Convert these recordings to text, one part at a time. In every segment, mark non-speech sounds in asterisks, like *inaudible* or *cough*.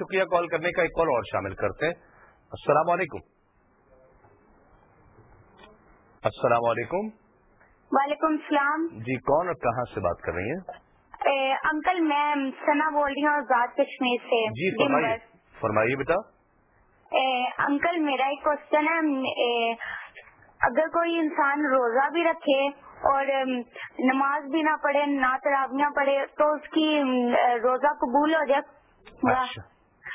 شکریہ کال کرنے کا ایک کال اور شامل کرتے ہیں۔ السلام علیکم۔ السلام علیکم۔ وعلیکم السلام۔ جی کون اور کہاں سے بات کر رہی ہیں؟ انکل میں سنا بول رہی ہوں آزاد کشمیر سے۔ جی فرمائیے۔ فرمائیے بیٹا۔ انکل میرا ایک کوشچن ہے۔ اگر کوئی انسان روزہ بھی رکھے اور نماز بھی نہ پڑھے نہ تراویاں پڑھے تو اس کی روزہ قبول ہو جائے۔ اچھا۔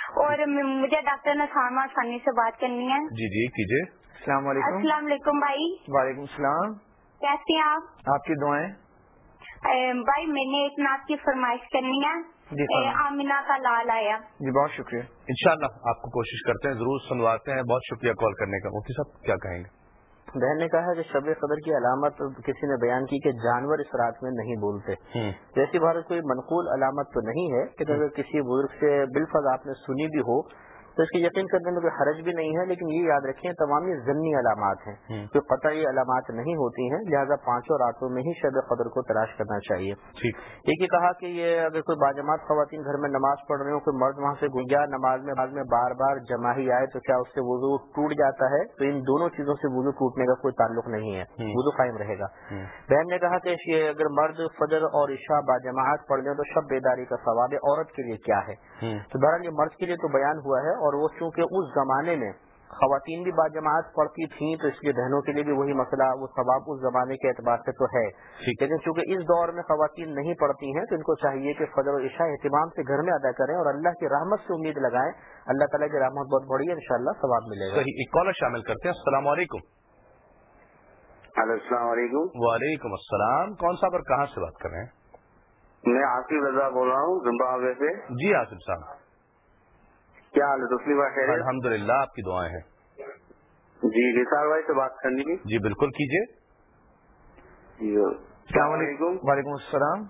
اور مجھے ڈاکٹر نسامہ ثانی سے بات کرنی ہے۔ جی جی کیجیے۔ السلام علیکم۔ السلام علیکم بھائی۔ وعلیکم السلام۔ کیسے ہیں آپ؟ آپ کی دعائیں؟ بھائی میں نے ایک نعت کی فرمائش کرنی ہے۔ جی آمینہ کا لال آیا۔ جی بہت شکریہ۔ انشاءاللہ آپ کو کوشش کرتے ہیں ضرور سنواتے ہیں۔ بہت شکریہ کال کرنے کا۔ مفتی صاحب کیا کہیں گے؟ بہن نے کہا کہ شب قدر کی علامت کسی نے بیان کی کہ جانور اس رات میں نہیں بولتے۔ جیسی بھارت کوئی منقول علامت تو نہیں ہے کہ اگر کسی بزرگ سے بالفظ آپ نے سنی بھی ہو تو اس کی یقین کرنے میں کوئی حرج بھی نہیں ہے لیکن یہ یاد رکھیں تمام یہ ضمنی علامات ہیں کوئی قطعی علامات نہیں ہوتی ہیں لہذا پانچوں راتوں میں ہی شب قدر کو تلاش کرنا چاہیے۔ ایک ہی کہا کہ یہ اگر کوئی باجماعت خواتین گھر میں نماز پڑھ رہے ہو کوئی مرد وہاں سے گنجا نماز میں بعد میں بار بار جمع ہی آئے تو کیا اس سے وضو ٹوٹ جاتا ہے؟ تو ان دونوں چیزوں سے وضو ٹوٹنے کا کوئی تعلق نہیں ہے۔ وضو قائم رہے گا۔ بہن نے کہا کہ یہ اگر مرد فجر اور عشاء باجماعت پڑھ لیں تو شب بیداری کا ثواب ہے عورت کے لیے کیا ہے؟ تو بہرحال یہ مرد کے لیے تو بیان ہوا ہے اور وہ چونکہ اس زمانے میں خواتین بھی باجماعت پڑھتی تھیں تو اس لیے بہنوں کے لیے بھی وہی مسئلہ وہ ثواب اس زمانے کے اعتبار سے تو ہے۔ لیکن چونکہ اس دور میں خواتین نہیں پڑھتی ہیں تو ان کو چاہیے کہ فجر و عشاء اہتمام سے گھر میں ادا کریں اور اللہ کی رحمت سے امید لگائیں۔ اللہ تعالیٰ کی رحمت بہت بڑی ہے ان شاء اللہ ثواب ملے گا۔ ایک کالر شامل کرتے ہیں۔ السلام علیکم۔ السلام علیکم۔ وعلیکم السلام۔ کون صاحب اور کہاں سے بات کر رہے ہیں؟ میں آصف رضا بول رہا ہوں زمبابوے سے۔ جی آصف صاحب۔ کیا حال ہے؟ الحمد للہ آپ کی دعائیں ہیں۔ جی نثار بھائی سے بات کرنی تھی۔ جی بالکل کیجیے۔ جی السلام علیکم۔ وعلیکم السلام۔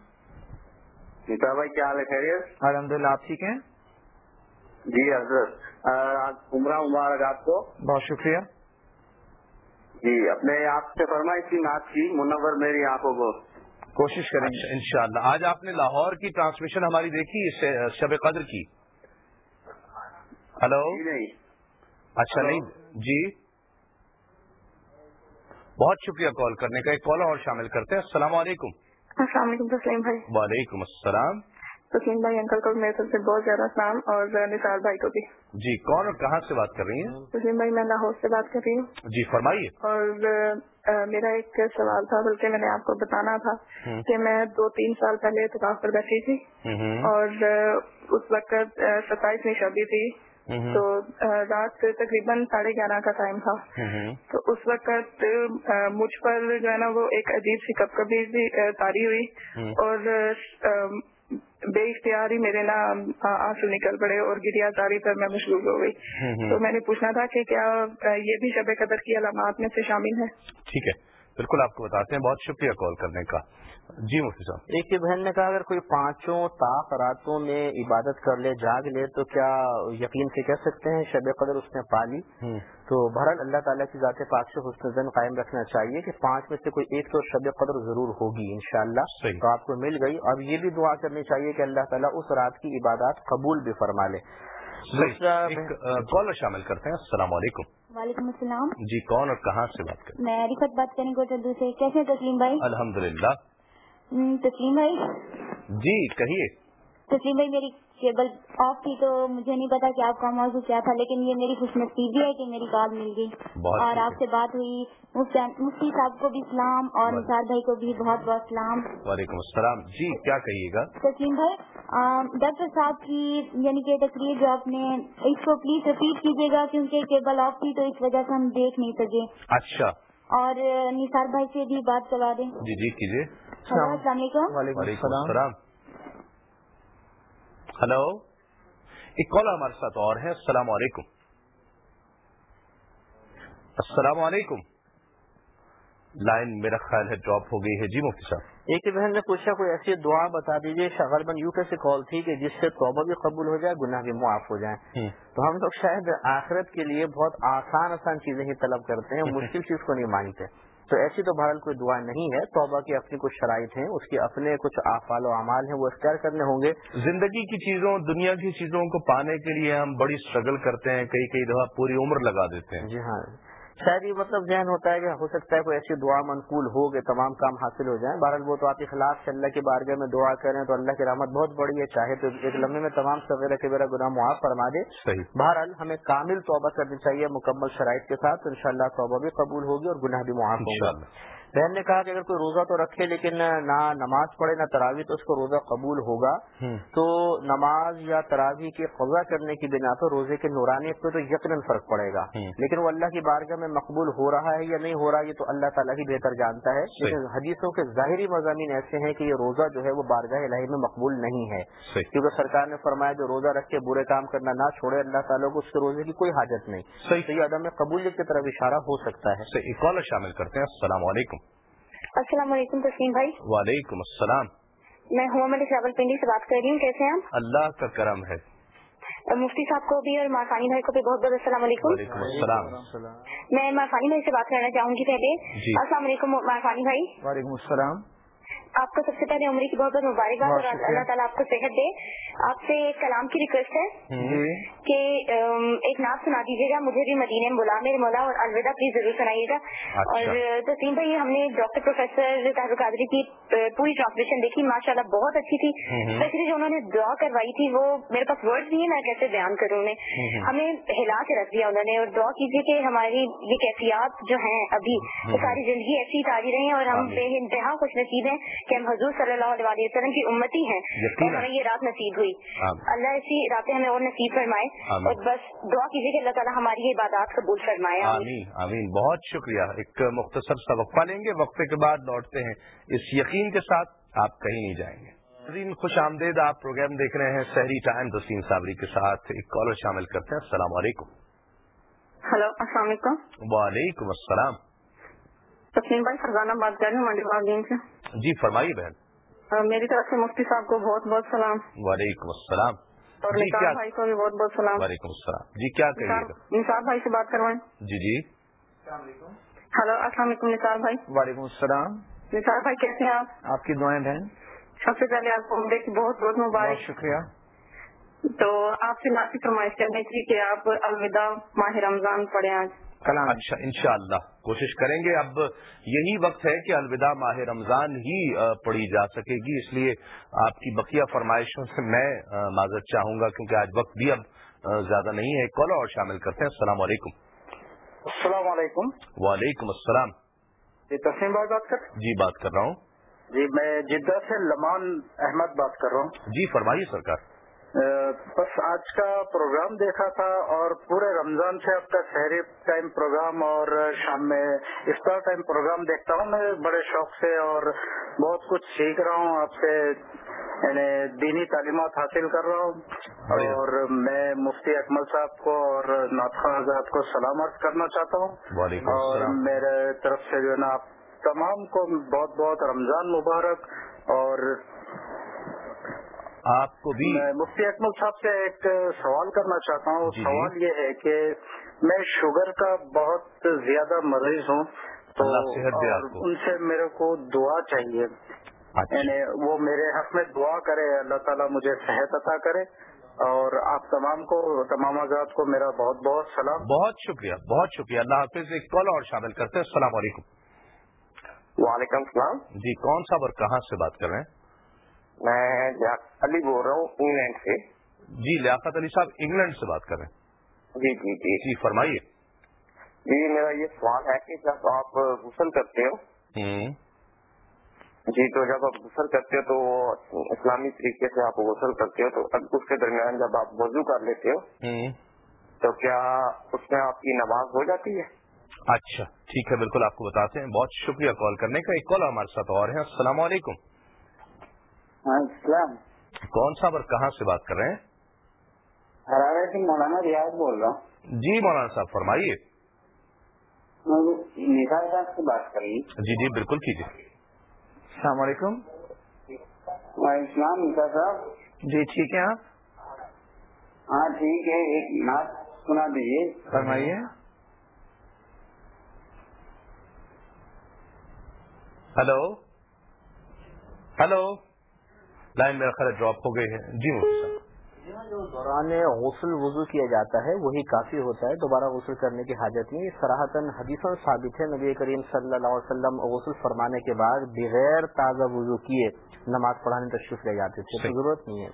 نثار بھائی کیا حال ہے؟ خیریت؟ الحمد للہ آپ ٹھیک ہیں؟ جی حضرت۔ عمرہ مبارک آپ کو۔ بہت شکریہ۔ جی اپنے آپ سے فرمائی تھی نعت کی منور میری آنکھوں کو۔ کوشش کریں۔ گے ان شاء اللہ آج آپ نے لاہور کی ٹرانسمیشن ہماری دیکھی شب قدر کی۔ ہلو؟ نہیں۔ اچھا نہیں۔ جی۔ بہت شکریہ کال کرنے کا۔ ایک کال اور شامل کرتے ہیں۔ السلام علیکم۔ السلام علیکم تسلیم بھائی۔ وعلیکم السلام۔ تسلیم بھائی انکل کو میرے طرف سے بہت زیادہ سلام اور نثار بھائی کو بھی۔ جی کون اور کہاں سے بات کر رہی ہیں؟ تسلیم بھائی میں لاہور سے بات کر رہی ہوں۔ جی فرمائیے۔ اور میرا ایک سوال تھا بلکہ میں نے آپ کو بتانا تھا کہ میں دو تین سال پہلے اتفاق پر بیٹھی تھی۔ اور اس وقت ستائیسویں شادی تھی۔ تو رات تقریباً ساڑھے گیارہ کا ٹائم تھا۔ تو اس وقت مجھ پر جو ہے نا وہ ایک عجیب سی کب کبھی بھی تاری ہوئی۔ اور بے اختیار ہی میرے نا آنسو نکل پڑے اور گریا تاری پر میں مشغول ہو گئی۔ تو میں نے پوچھنا تھا کہ کیا یہ بھی شب قدر کی علامات میں سے شامل ہے؟ ٹھیک ہے۔ بالکل آپ کو بتاتے ہیں بہت شکریہ کال کرنے کا۔ جی مفتی صاحب۔ ایک ہی بہن نے کہا اگر کوئی پانچوں طاق راتوں میں عبادت کر لے جاگ لے تو کیا یقین سے کہہ سکتے ہیں؟ شب قدر اس نے پالی تو بہرحال اللہ تعالیٰ کی ذات پاک سے حسن زن قائم رکھنا چاہیے کہ پانچ میں سے کوئی ایک تو شب قدر ضرور ہوگی انشاءاللہ۔ تو آپ کو مل گئی۔ اب یہ بھی دعا کرنی چاہیے کہ اللہ تعالیٰ اس رات کی عبادات قبول بھی فرما لے۔ کالر شامل کرتے ہیں۔ السلام علیکم۔ وعلیکم السلام۔ جی کون اور کہاں سے بات کریں؟ میں رفت بات کریں گے سے کیسے تسلیم بھائی؟ الحمد للہ تسلیم بھائی؟ جی کہیے۔ تسلیم بھائی میری کیبل آف تھی تو مجھے نہیں پتا کہ آپ کا موضوع کیا تھا لیکن یہ میری خوش نصیبی ہے کہ میری کال مل گئی۔ اور آپ سے بات ہوئی مفتی صاحب کو بھی سلام اور نثار بھائی کو بھی بہت بہت سلام۔ وعلیکم السلام۔ جی کیا کہیے گا؟ تسلیم بھائی ڈاکٹر صاحب کی یعنی کہ تقریر جو آپ نے اس کو پلیز رپیٹ کیجیے گا کیونکہ کیبل آف تھی تو اس وجہ سے ہم دیکھ نہیں سکے۔ اچھا۔ اور نثار بھائی سے بھی بات کروا دیں۔ جی جی کیجیے۔ السلام علیکم۔ وعلیکم السلام۔ ہلو ایک کال ہمارے ساتھ اور ہے. السلام علیکم. السلام علیکم. لائن میرا خیال ہے ڈراپ ہو گئی ہے. جی مفتی صاحب. ایک بہن نے پوچھا کوئی ایسی دعا بتا دیجیے غالباً یو کے سے کال تھی کہ جس سے توبہ بھی قبول ہو جائے گناہ بھی معاف ہو جائے تو ہم لوگ شاید آخرت کے لیے بہت آسان آسان چیزیں ہی طلب کرتے ہیں *laughs* مشکل چیز کو نہیں مانگتے تو ایسی تو بہرحال کوئی دعا نہیں ہے۔ توبہ کی اپنی کچھ شرائط ہیں اس کے اپنے کچھ افعال و اعمال ہیں وہ اختیار کرنے ہوں گے۔ زندگی کی چیزوں دنیا کی چیزوں کو پانے کے لیے ہم بڑی اسٹرگل کرتے ہیں کئی کئی دفعہ پوری عمر لگا دیتے ہیں۔ جی ہاں۔ شاید یہ مطلب ذہن ہوتا ہے کہ ہو سکتا ہے کوئی ایسی دعا منقول ہو کہ تمام کام حاصل ہو جائیں۔ بہرحال وہ تو آپ اخلاق سے اللہ کی بارگاہ میں دعا کریں تو اللہ کی رحمت بہت بڑی ہے چاہے تو ایک لمحے میں تمام سویرا کے میرا گناہ معاف فرما دے۔ بہرحال ہمیں کامل توبہ کرنی چاہیے مکمل شرائط کے ساتھ ان توبہ بھی قبول ہوگی اور گناہ بھی معاف ہوگا بہن نے کہا کہ اگر کوئی روزہ تو رکھے لیکن نہ نماز پڑھے نہ تراوی تو اس کو روزہ قبول ہوگا۔ تو نماز یا تراوی کے قضا کرنے کی بنا تو روزے کے نورانی پہ تو یقیناً فرق پڑے گا۔ لیکن وہ اللہ کی بارگاہ میں مقبول ہو رہا ہے یا نہیں ہو رہا یہ تو اللہ تعالیٰ ہی بہتر جانتا ہے۔ لیکن حدیثوں کے ظاہری مضامین ایسے ہیں کہ یہ روزہ جو ہے وہ بارگاہ الہی میں مقبول نہیں ہے۔ کیونکہ سرکار نے فرمایا جو روزہ رکھ کے برے کام کرنا نہ چھوڑے اللہ تعالیٰ کو اس کے روزے کی کوئی حاجت نہیں۔ تو یہ عدم قبولیت کی طرف اشارہ ہو سکتا ہے۔ شامل کرتے ہیں۔ السلام علیکم۔ السلام علیکم تسلیم بھائی۔ وعلیکم السلام۔ میں محمد شاول پنڈی سے بات کر رہی ہوں کیسے ہیں اللہ کا کرم ہے۔ مفتی صاحب کو بھی اور مارفانی بھائی کو بھی بہت بہت السلام علیکم۔ السلام۔ میں مارفانی بھائی سے بات کرنا چاہوں گی پہلے۔ جی۔ السلام علیکم مارفانی بھائی۔ وعلیکم السلام۔ آپ کو سب سے پہلے عمری کی بہت بہت مبارکباد اور اللہ تعالیٰ آپ کو صحت دے۔ آپ سے ایک کلام کی ریکویسٹ ہے جی۔ کہ ایک نعت سنا دیجیے گا۔ مجھے بھی مدینے میں بلا میرے مولا اور الوداع پلیز ضرور سنائیے گا۔ اچھا۔ اور تسلیم بھائی ہم نے ڈاکٹر پروفیسر طاہر قادری کی پوری ٹرانسلیشن دیکھی۔ ماشاء اللہ بہت اچھی تھی۔ اسپیشلی جو انہوں نے دعا کروائی تھی وہ میرے پاس ورڈ نہیں ہے میں کیسے بیان کروں انہیں؟ ہمیں ہلا کے رکھ دیا انہوں نے اور دعا کیجیے کہ ہماری یہ کیفیات جو ہیں ابھی وہ ساری زندگی ایسی تاری رہی اور ہم بے انتہا خوش نصیب ہیں۔ کہ ہم حضور صلی اللہ علیہ وسلم کی امتی ہیں اور ہمیں یہ رات نصیب ہوئی۔ اللہ ایسی راتیں ہمیں اور نصیب فرمائے۔ اور بس دعا کیجیے کہ اللہ تعالیٰ ہماری یہ عبادات قبول فرمائے۔ آمین۔ آمین بہت شکریہ۔ ایک مختصر سا وقفہ لیں گے وقفے کے بعد لوٹتے ہیں۔ اس یقین کے ساتھ آپ کہیں نہیں جائیں گے۔ خوش آمدید آپ پروگرام دیکھ رہے ہیں شہری ٹائم تسلیم صابری کے ساتھ ایک کالر شامل کرتے ہیں۔ السلام علیکم۔ ہلو السلام علیکم۔ وعلیکم السلام۔ تسلیم بھائی فرزانہ بات کر رہی ہوں سے۔ جی فرمائیے بہن۔ میری طرف سے مفتی صاحب کو بہت بہت سلام۔ وعلیکم السلام۔ اور جی بھائی کو بھی بہت بہت سلام۔ وعلیکم السلام۔ جی کیا نثار بھائی سے بات کروائیں۔ جی جی۔ ہلو السلام علیکم نثار بھائی۔ وعلیکم السلام۔ نثار بھائی کیسے ہیں آپ؟ آپ کی دعائیں بہن؟ سب سے پہلے آپ کو کی بہت بہت مبارک۔ شکریہ۔ تو آپ سے معافی فرمائش کرنی تھی کہ آپ الوداع ماہ رمضان پڑھے آج۔ کلام. اچھا انشاءاللہ کوشش کریں گے. اب یہی وقت ہے کہ الوداع ماہ رمضان ہی پڑھی جا سکے گی. اس لیے آپ کی بقیہ فرمائشوں سے میں معذرت چاہوں گا کیونکہ آج وقت بھی اب زیادہ نہیں ہے. کال اور شامل کرتے ہیں. السلام علیکم. السلام علیکم. وعلیکم السلام. جی تسلیم بھائی بات کر جی بات کر رہا ہوں. جی میں جدہ سے لمان احمد بات کر رہا ہوں. جی فرمائیے سرکار. بس آج کا پروگرام دیکھا تھا اور پورے رمضان سے اب تک شہری ٹائم پروگرام اور شام میں افطار ٹائم پروگرام دیکھتا ہوں۔ میں بڑے شوق سے اور بہت کچھ سیکھ رہا ہوں۔ آپ سے یعنی دینی تعلیمات حاصل کر رہا ہوں۔ اور میں مفتی اکمل صاحب کو اور ناطخہ آزاد کو سلامت کرنا چاہتا ہوں۔ اور میرے طرف سے جو ہے نا آپ تمام کو بہت بہت رمضان مبارک۔ اور آپ کو بھی میں مفتی اکمل صاحب سے ایک سوال کرنا چاہتا ہوں۔ جی, جی۔ سوال یہ ہے کہ میں شوگر کا بہت زیادہ مریض ہوں تو ان سے میرے کو دعا چاہیے۔ اچھا۔ یعنی وہ میرے حق میں دعا کرے اللہ تعالیٰ مجھے صحت عطا کرے۔ اور آپ تمام کو تمام آزاد کو میرا بہت بہت سلام۔ بہت شکریہ بہت شکریہ۔ اللہ حافظ ایک کال اور شامل کرتے ہیں۔ السلام علیکم۔ وعلیکم السلام۔ جی کون سا اور کہاں سے بات کر رہے ہیں؟ میں علی بول رہا ہوں انگلینڈ سے۔ جی لیاقت علی صاحب انگلینڈ سے بات کر رہے ہیں۔ جی جی جی۔ جی فرمائیے۔ جی میرا یہ سوال ہے کہ جب آپ غسل کرتے ہو جی تو جب آپ غسل کرتے ہو تو اسلامی طریقے سے آپ غسل کرتے ہو تو اس کے درمیان جب آپ وضو کر لیتے ہو تو کیا اس میں آپ کی نماز ہو جاتی ہے؟ اچھا ٹھیک ہے بالکل آپ کو بتاتے ہیں۔ بہت شکریہ کال کرنے کا۔ ایک کال ہمارے ساتھ اور ہے السلام علیکم۔ السلام۔ کون سا اور کہاں سے بات کر رہے ہیں؟ ہرارے سے مولانا ریاض بول رہا ہوں۔ جی مولانا صاحب فرمائیے۔ نثار صاحب سے بات کر رہی جی جی بالکل کیجیے۔ السلام علیکم۔ وعلیکم السلام نثار صاحب۔ جی ٹھیک ہے آپ؟ ہاں ٹھیک ہے ایک نعت سنا دیجیے۔ فرمائیے۔ ہلو۔ ہلو۔ لائن میرا خیال ڈراپ ہو گئی ہے۔ جی مفتی صاحب۔ جو دوران غسل وضو کیا جاتا ہے وہی کافی ہوتا ہے۔ دوبارہ غسل کرنے کی حاجت نہیں۔ سراہتاً حدیث ثابت ہے نبی کریم صلی اللہ علیہ وسلم غسل فرمانے کے بعد بغیر تازہ وضو کیے نماز پڑھانے تشریف لے جاتے تھے۔ ضرورت نہیں ہے۔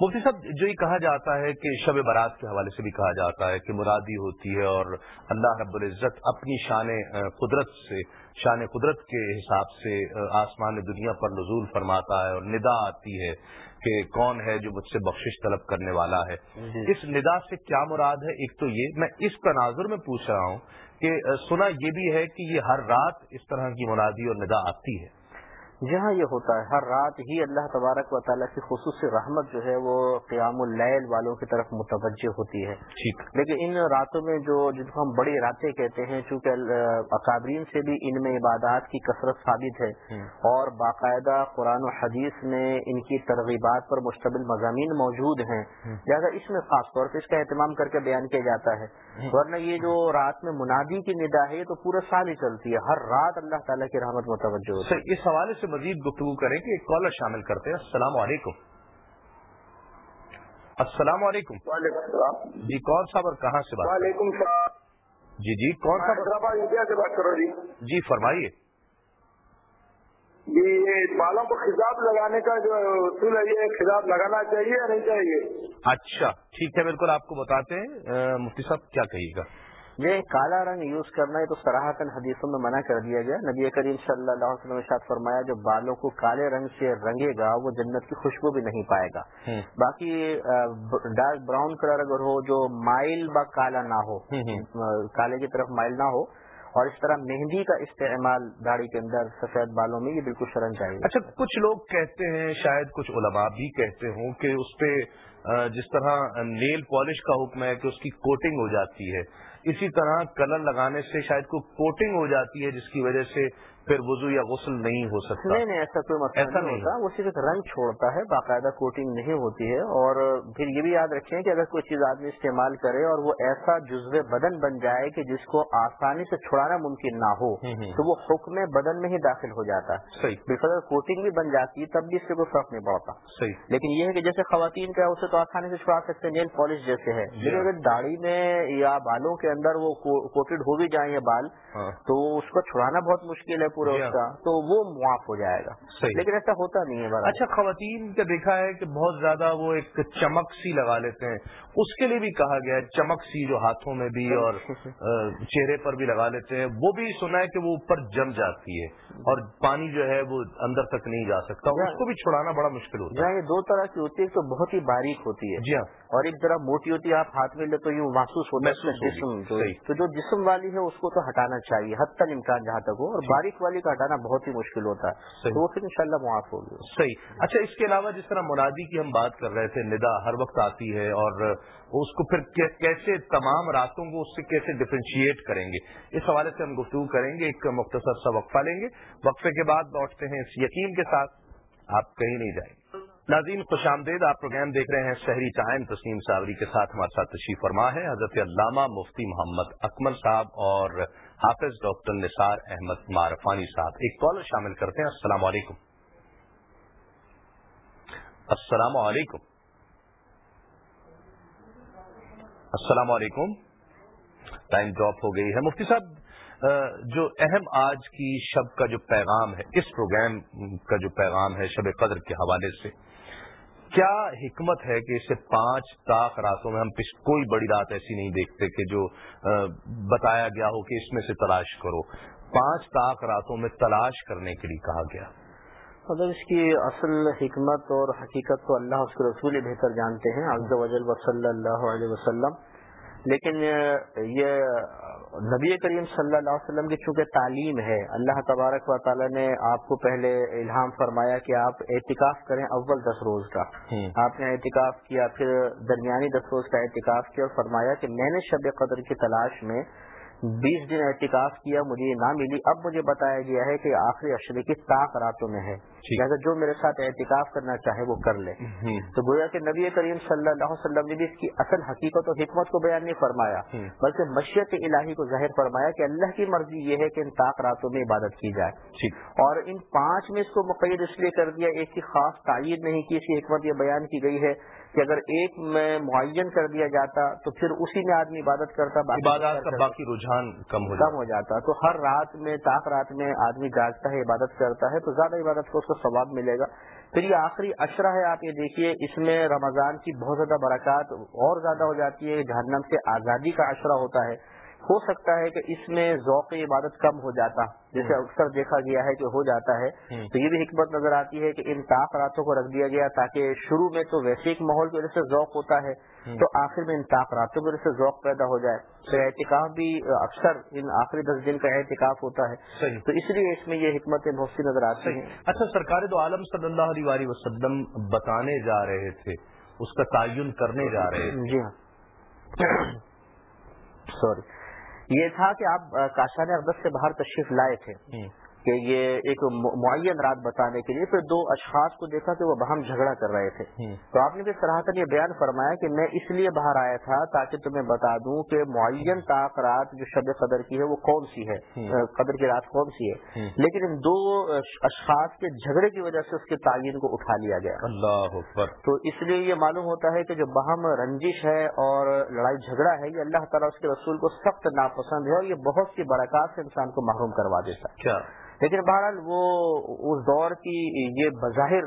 مفتی صاحب جو یہ کہا جاتا ہے کہ شب برات کے حوالے سے بھی کہا جاتا ہے کہ مرادی ہوتی ہے اور اللہ رب العزت اپنی شان قدرت سے شان قدرت کے حساب سے آسمان دنیا پر نزول فرماتا ہے اور ندا آتی ہے۔ کہ کون ہے جو مجھ سے بخشش طلب کرنے والا ہے۔ جی۔ اس ندا سے کیا مراد ہے؟ ایک تو یہ میں اس تناظر میں پوچھ رہا ہوں کہ سنا یہ بھی ہے کہ یہ ہر رات اس طرح کی منادی اور ندا آتی ہے۔ جہاں یہ ہوتا ہے ہر رات ہی اللہ تبارک و تعالیٰ کی خصوصی رحمت جو ہے وہ قیام اللیل والوں کی طرف متوجہ ہوتی ہے۔ لیکن ان راتوں میں جو جن کو ہم بڑی راتیں کہتے ہیں چونکہ اکابرین سے بھی ان میں عبادات کی کثرت ثابت ہے اور باقاعدہ قرآن و حدیث میں ان کی ترغیبات پر مشتمل مضامین موجود ہیں۔ لہٰذا اس میں خاص طور سے اس کا اہتمام کر کے بیان کیا جاتا ہے۔ ورنہ یہ جو رات میں منادی کی ندا ہے تو پورا سال ہی چلتی ہے۔ ہر رات اللہ تعالیٰ کی رحمت متوجہ ہوتی ہے اس حوالے سے مزید گفتگو کریں کہ ایک کالر شامل کرتے ہیں۔ السلام علیکم۔ السلام علیکم۔ وعلیکم السلام۔ جی کون صاحب اور کہاں سے بات وعلیکم السلام۔ جی جی کون سا حیدرآباد انڈیا سے بات کرو جی۔ جی فرمائیے۔ یہ بالوں کو خزاب لگانے کا جو اصول ہے یہ خزاب لگانا چاہیے یا نہیں چاہیے؟ اچھا ٹھیک ہے بالکل آپ کو بتاتے ہیں۔ مفتی صاحب کیا کہیے گا؟ یہ کالا رنگ یوز کرنا ہے تو سراہتن حدیثوں میں منع کر دیا گیا۔ نبی کریم صلی اللہ علیہ وسلم شاید فرمایا جو بالوں کو کالے رنگ سے رنگے گا وہ جنت کی خوشبو بھی نہیں پائے گا۔ باقی ڈارک براؤن کلر اگر ہو جو مائل با کالا نہ ہو کالے کی طرف مائل نہ ہو اور اس طرح مہندی کا استعمال داڑھی کے اندر سفید بالوں میں یہ بالکل شرم چاہیے اچھا کچھ لوگ کہتے ہیں، شاید کچھ علماء بھی کہتے ہوں کہ اس پہ جس طرح نیل پالش کا حکم ہے کہ اس کی کوٹنگ ہو جاتی ہے، اسی طرح کلر لگانے سے شاید کوئی کوٹنگ ہو جاتی ہے، جس کی وجہ سے پھر وضو یا غسل نہیں ہو سکتا۔ نہیں نہیں ایسا کوئی مسئلہ ایسا نہیں ہوتا۔ وہ صرف رنگ چھوڑتا ہے باقاعدہ کوٹنگ نہیں ہوتی ہے۔ اور پھر یہ بھی یاد رکھیں کہ اگر کوئی چیز آدمی استعمال کرے اور وہ ایسا جزو بدن بن جائے کہ جس کو آسانی سے چھڑانا ممکن نہ ہو تو وہ حکم بدن میں ہی داخل ہو جاتا۔ ہے صحیح اگر کوٹنگ بھی بن جاتی ہے تب بھی اس سے کوئی فرق نہیں پڑتا۔ صحیح۔ لیکن یہ ہے کہ جیسے خواتین کا اسے تو آسانی سے چھڑا سکتے نیل پالش جیسے ہے۔ لیکن اگر داڑھی میں یا بالوں کے اندر وہ کوٹڈ ہو بھی جائیں بال ہاں۔ تو اس کو چھڑانا بہت مشکل ہے۔ پورا اس کا تو وہ معاف ہو جائے گا۔ لیکن ایسا ہوتا نہیں ہے اچھا خواتین کا دیکھا ہے کہ بہت زیادہ وہ ایک چمک سی لگا لیتے ہیں۔ اس کے لیے بھی کہا گیا ہے چمک سی جو ہاتھوں میں بھی اور *laughs* چہرے پر بھی لگا لیتے ہیں۔ وہ بھی سنا ہے کہ وہ اوپر جم جاتی ہے اور پانی جو ہے وہ اندر تک نہیں جا سکتا۔ اس کو بھی چھڑانا بڑا مشکل ہوتا ہے۔ یہ دو طرح کی ہوتی ہے تو بہت ہی باریک ہوتی ہے جی ہاں۔ اور ایک طرح موٹی ہوتی ہے آپ ہاتھ میں لے تو یہ محسوس ہوتا ہے۔ جسم تو جو جسم والی ہے اس کو تو ہٹانا چاہیے حد تک امکان جہاں تک ہو۔ اور باریک والی کا ہٹانا بہت ہی مشکل ہوتا ہے۔ تو وہ پھر انشاءاللہ معاف ہوگی صحیح۔ اچھا اس کے علاوہ جس طرح منادی کی ہم بات کر رہے تھے ندا ہر وقت آتی ہے اور اس کو پھر کیسے تمام راتوں کو اس سے کیسے ڈفرینشیٹ کریں گے؟ اس حوالے سے ہم گفتگو کریں گے ایک مختصر سا وقفہ لیں گے۔ وقفے کے بعد لوٹتے ہیں اس یقین کے ساتھ آپ کہیں نہیں جائیں۔ گے ناظرین خوش آمدید آپ پروگرام دیکھ رہے ہیں شہری ٹائم۔ تسلیم صابری کے ساتھ ہمارے ساتھ تشریف فرما ہے حضرت علامہ مفتی محمد اکمل صاحب اور حافظ ڈاکٹر نثار احمد معرفانی صاحب، ایک کالر شامل کرتے ہیں۔ السلام علیکم۔ السلام علیکم۔ السلام علیکم۔ ٹائم ڈراپ ہو گئی ہے۔ مفتی صاحب جو اہم آج کی شب کا جو پیغام ہے اس پروگرام کا جو پیغام ہے شب قدر کے حوالے سے؟ کیا حکمت ہے کہ اسے پانچ تاخ راتوں میں ہم کوئی بڑی رات ایسی نہیں دیکھتے کہ جو بتایا گیا ہو کہ اس میں سے تلاش کرو۔ پانچ تاخ راتوں میں تلاش کرنے کے لیے کہا گیا۔ مطلب اس کی اصل حکمت اور حقیقت تو اللہ اس کے رسول بہتر جانتے ہیں۔ عبد وجل صلی اللہ علیہ وسلم۔ لیکن یہ نبی کریم صلی اللہ علیہ وسلم کی چونکہ تعلیم ہے اللہ تبارک و تعالی نے آپ کو پہلے الہام فرمایا کہ آپ احتکاف کریں اول دس روز کا۔ آپ نے احتکاف کیا پھر درمیانی دس روز کا احتکاف کیا اور فرمایا کہ میں نے شب قدر کی تلاش میں بیس دن احتکاف کیا مجھے یہ نہ ملی۔ اب مجھے بتایا گیا ہے کہ آخری اشرے کی طاق راتوں میں ہے۔ لہٰذا جو میرے ساتھ احتکاف کرنا چاہے وہ کر لے۔ تو گویا کہ نبی کریم صلی اللہ علیہ وسلم نے بھی اس کی اصل حقیقت اور حکمت کو بیان نہیں فرمایا بلکہ مشیت الہی کو ظاہر فرمایا کہ اللہ کی مرضی یہ ہے کہ ان طاق راتوں میں عبادت کی جائے۔ اور ان پانچ میں اس کو مقید اس لیے کر دیا ایک کی خاص تعین نہیں کی اس کی حکمت یہ بیان کی گئی ہے کہ اگر ایک میں معین کر دیا جاتا تو پھر اسی میں آدمی عبادت کرتا عبادت کا باقی رجحان کم ہو کم ہو جاتا۔ تو ہر رات میں تاک رات میں آدمی جاگتا ہے عبادت کرتا ہے تو زیادہ عبادت کو اس کو ثواب ملے گا۔ پھر یہ آخری اشرہ ہے آپ یہ دیکھیے اس میں رمضان کی بہت زیادہ برکات اور زیادہ ہو جاتی ہے جہنم سے آزادی کا اشرہ ہوتا ہے۔ ہو سکتا ہے کہ اس میں ذوق عبادت کم ہو جاتا۔ جیسے اکثر دیکھا گیا ہے کہ ہو جاتا ہے۔ تو یہ بھی حکمت نظر آتی ہے کہ ان طاق راتوں کو رکھ دیا گیا تاکہ شروع میں تو ویسے ایک ماحول کی وجہ سے ذوق ہوتا ہے تو آخر میں ان طاق راتوں کی وجہ سے ذوق پیدا ہو جائے۔ تو احتکاف بھی اکثر ان آخری دس دن کا احتکاف ہوتا ہے۔ تو اس لیے اس میں یہ حکمتیں بہت سی نظر آتی ہیں۔ اچھا سرکار دو عالم صلی اللہ علیہ وسلم بتانے جا رہے تھے اس کا تعین کرنے جا رہے تھے۔ جی ہاں۔ *coughs* سوری یہ تھا کہ آپ کاشان اقدس سے باہر تشریف لائے تھے۔ کہ یہ ایک معین رات بتانے کے لیے پھر دو اشخاص کو دیکھا کہ وہ بہم جھگڑا کر رہے تھے۔ تو آپ نے بھی سراہتن یہ بیان فرمایا کہ میں اس لیے باہر آیا تھا تاکہ تمہیں بتا دوں کہ معین طاق رات جو شب قدر کی ہے وہ کون سی ہے۔ قدر کی رات کون سی ہے۔ لیکن ان دو اشخاص کے جھگڑے کی وجہ سے اس کے تعین کو اٹھا لیا گیا۔ اللہ تو اس لیے یہ معلوم ہوتا ہے کہ جو بہم رنجش ہے اور لڑائی جھگڑا ہے یہ اللہ تعالیٰ اس کے رسول کو سخت ناپسند ہے اور یہ بہت سی برکات سے انسان کو محروم کروا دیتا ہے۔ لیکن بہرحال وہ اس دور کی یہ بظاہر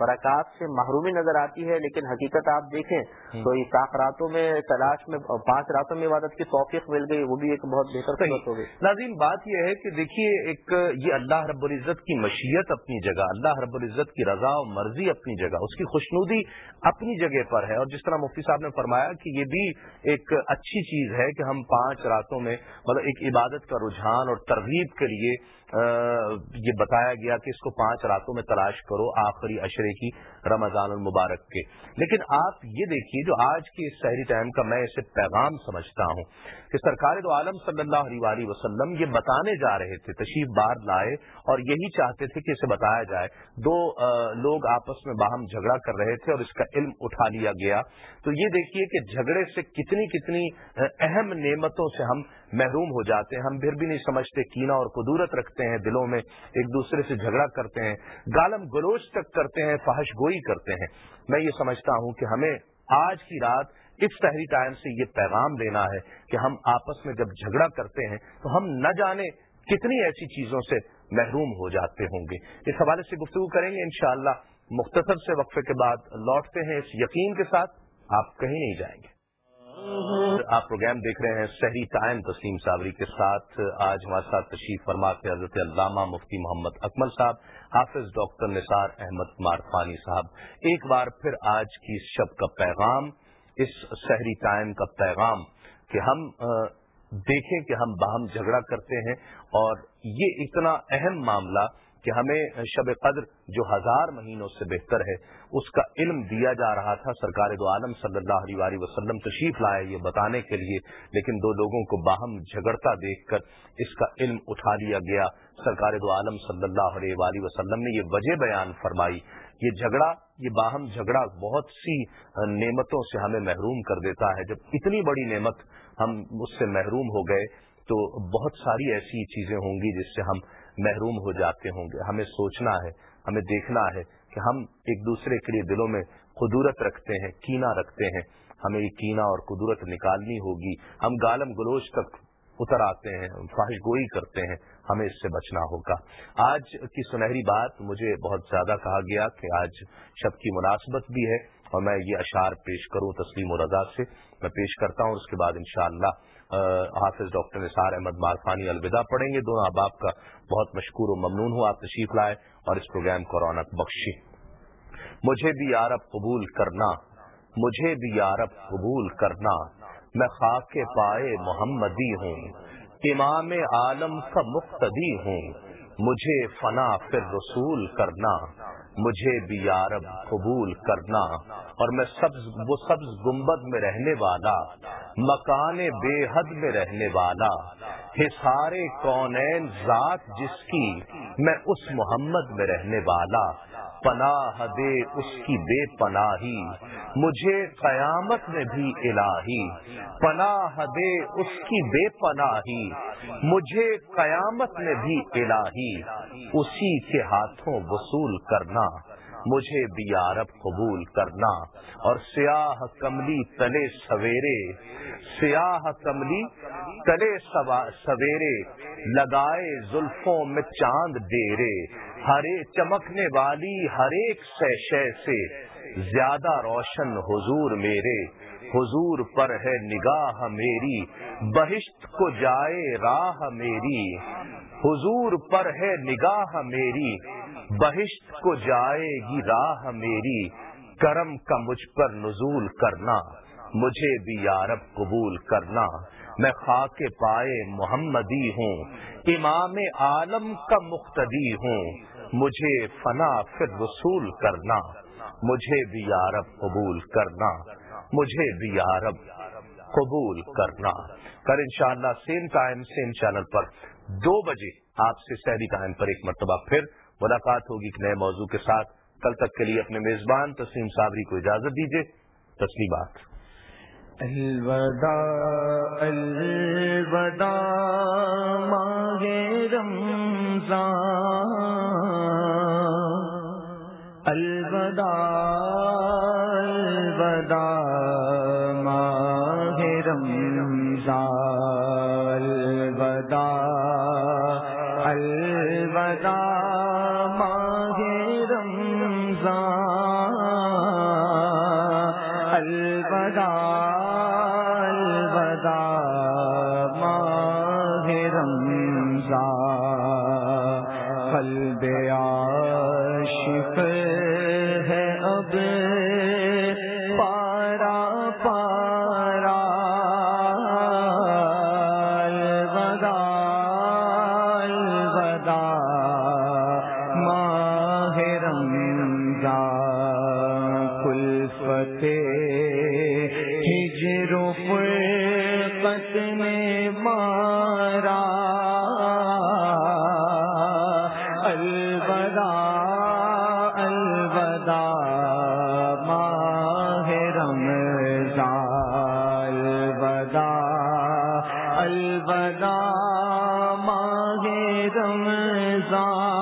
برکات سے محرومی نظر آتی ہے لیکن حقیقت آپ دیکھیں تو یہ سات راتوں میں تلاش میں پانچ راتوں میں عبادت کی توفیق مل گئی وہ بھی ایک بہت بہتر ہو گئی۔ ناظرین بات یہ ہے کہ دیکھیے ایک یہ اللہ رب العزت کی مشیت اپنی جگہ اللہ رب العزت کی رضا و مرضی اپنی جگہ اس کی خوشنودی اپنی جگہ پر ہے۔ اور جس طرح مفتی صاحب نے فرمایا کہ یہ بھی ایک اچھی چیز ہے کہ ہم پانچ راتوں میں مطلب ایک عبادت کا رجحان اور ترغیب کے لیے یہ بتایا گیا کہ اس کو پانچ راتوں میں تلاش کرو آخری اشرے کی رمضان المبارک کے۔ لیکن آپ یہ دیکھیے جو آج کی اس شہری ٹائم کا میں اسے پیغام سمجھتا ہوں کہ سرکار دو عالم صلی اللہ علیہ وسلم یہ بتانے جا رہے تھے، تشریف بار لائے اور یہی چاہتے تھے کہ اسے بتایا جائے۔ دو لوگ آپس میں باہم جھگڑا کر رہے تھے اور اس کا علم اٹھا لیا گیا۔ تو یہ دیکھیے کہ جھگڑے سے کتنی کتنی اہم نعمتوں سے ہم محروم ہو جاتے ہیں، ہم پھر بھی نہیں سمجھتے کینا اور قدورت رکھتے ہیں دلوں میں، ایک دوسرے سے جھگڑا کرتے ہیں، گالم گلوچ تک کرتے ہیں، فحش گوئی کرتے ہیں۔ میں یہ سمجھتا ہوں کہ ہمیں آج کی رات اس شہری ٹائم سے یہ پیغام دینا ہے کہ ہم آپس میں جب جھگڑا کرتے ہیں تو ہم نہ جانے کتنی ایسی چیزوں سے محروم ہو جاتے ہوں گے۔ اس حوالے سے گفتگو کریں گے انشاءاللہ۔ مختصر سے وقفے کے بعد لوٹتے ہیں اس یقین کے ساتھ، آپ کہیں نہیں جائیں گے۔ آپ پروگرام دیکھ رہے ہیں شہری ٹائم تسلیم صابری کے ساتھ۔ آج ہمارے ساتھ تشریف فرما کے حضرت علامہ مفتی محمد اکمل صاحب، حافظ ڈاکٹر نثار احمد مارفانی صاحب۔ ایک بار پھر آج کی شب کا پیغام، اس شہری ٹائم کا پیغام کہ ہم دیکھیں کہ ہم باہم جھگڑا کرتے ہیں اور یہ اتنا اہم معاملہ کہ ہمیں شب قدر جو ہزار مہینوں سے بہتر ہے، اس کا علم دیا جا رہا تھا۔ سرکار دو عالم صلی اللہ علیہ وسلم تشریف لائے یہ بتانے کے لیے، لیکن دو لوگوں کو باہم جھگڑتا دیکھ کر اس کا علم اٹھا لیا گیا۔ سرکار دو عالم صلی اللہ علیہ وسلم نے یہ وجہ بیان فرمائی۔ یہ جھگڑا، یہ باہم جھگڑا بہت سی نعمتوں سے ہمیں محروم کر دیتا ہے۔ جب اتنی بڑی نعمت ہم اس سے محروم ہو گئے، تو بہت ساری ایسی چیزیں ہوں گی جس سے ہم محروم ہو جاتے ہوں گے۔ ہمیں سوچنا ہے، ہمیں دیکھنا ہے کہ ہم ایک دوسرے کے لیے دلوں میں قدورت رکھتے ہیں، کینا رکھتے ہیں۔ ہمیں یہ کینا اور قدورت نکالنی ہوگی۔ ہم گالم گلوچ تک اتر آتے ہیں خواہش گوئی کرتے ہیں۔ ہمیں اس سے بچنا ہوگا۔ آج کی سنہری بات مجھے بہت زیادہ کہا گیا کہ آج شب کی مناسبت بھی ہے۔ اور میں یہ اشعار پیش کروں تسلیم و رضا سے، میں پیش کرتا ہوں اس کے بعد انشاءاللہ حافظ ڈاکٹر نثار احمد مارفانی الوداع پڑھیں گے۔ دونوں احباب کا بہت مشکور و ممنون ہوا آپ تشریف لائے اور اس پروگرام کو رونق بخشی مجھے بھی یارب قبول کرنا، مجھے بھی یارب قبول کرنا، میں خاک پائے محمدی ہوں، امام عالم کا مقتدی ہوں۔ مجھے فنا پھر رسول کرنا، مجھے بھی یارب قبول کرنا، اور میں سبز، وہ سبز گنبد میں رہنے والا، مکان بے حد میں رہنے والا ہسارے کونین ذات جس کی میں اس محمد میں رہنے والا پناہ دے اس کی بے پناہی، مجھے قیامت میں بھی الہی۔ پناہ دے اس کی بے پناہی، مجھے قیامت میں بھی الہی۔ اسی کے ہاتھوں وصول کرنا۔ مجھے بھی عرب قبول کرنا۔ اور سیاہ کملی تلے سویرے، سیاہ کملی تلے سویرے، لگائے زلفوں میں چاند ڈیرے۔ ہرے چمکنے والی ہر ایک سیشے سے زیادہ روشن حضور میرے۔ حضور پر ہے نگاہ میری، بہشت کو جائے راہ میری۔ حضور پر ہے نگاہ میری، بہشت کو جائے گی راہ میری۔ کرم کا مجھ پر نزول کرنا، مجھے بھی یارب قبول کرنا۔ میں خاک پائے محمدی ہوں، امام عالم کا مقتدی ہوں۔ مجھے فنا پھر وصول کرنا، مجھے بھی یارب قبول کرنا۔ مجھے بھی یارب قبول کرنا۔ کر انشاءاللہ سیم ٹائم، سیم چینل پر دو بجے آپ سے سہری ٹائم پر ایک مرتبہ پھر ملاقات ہوگی ایک نئے موضوع کے ساتھ۔ کل تک کے لیے اپنے میزبان تسلیم صابری کو اجازت دیجیے تسلیمات۔ الوداع الوداع، ماہ رمضان۔ الوداع الوداع ماہ رمضان الوداع الوداع ماہ رمضان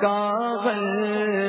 کاغل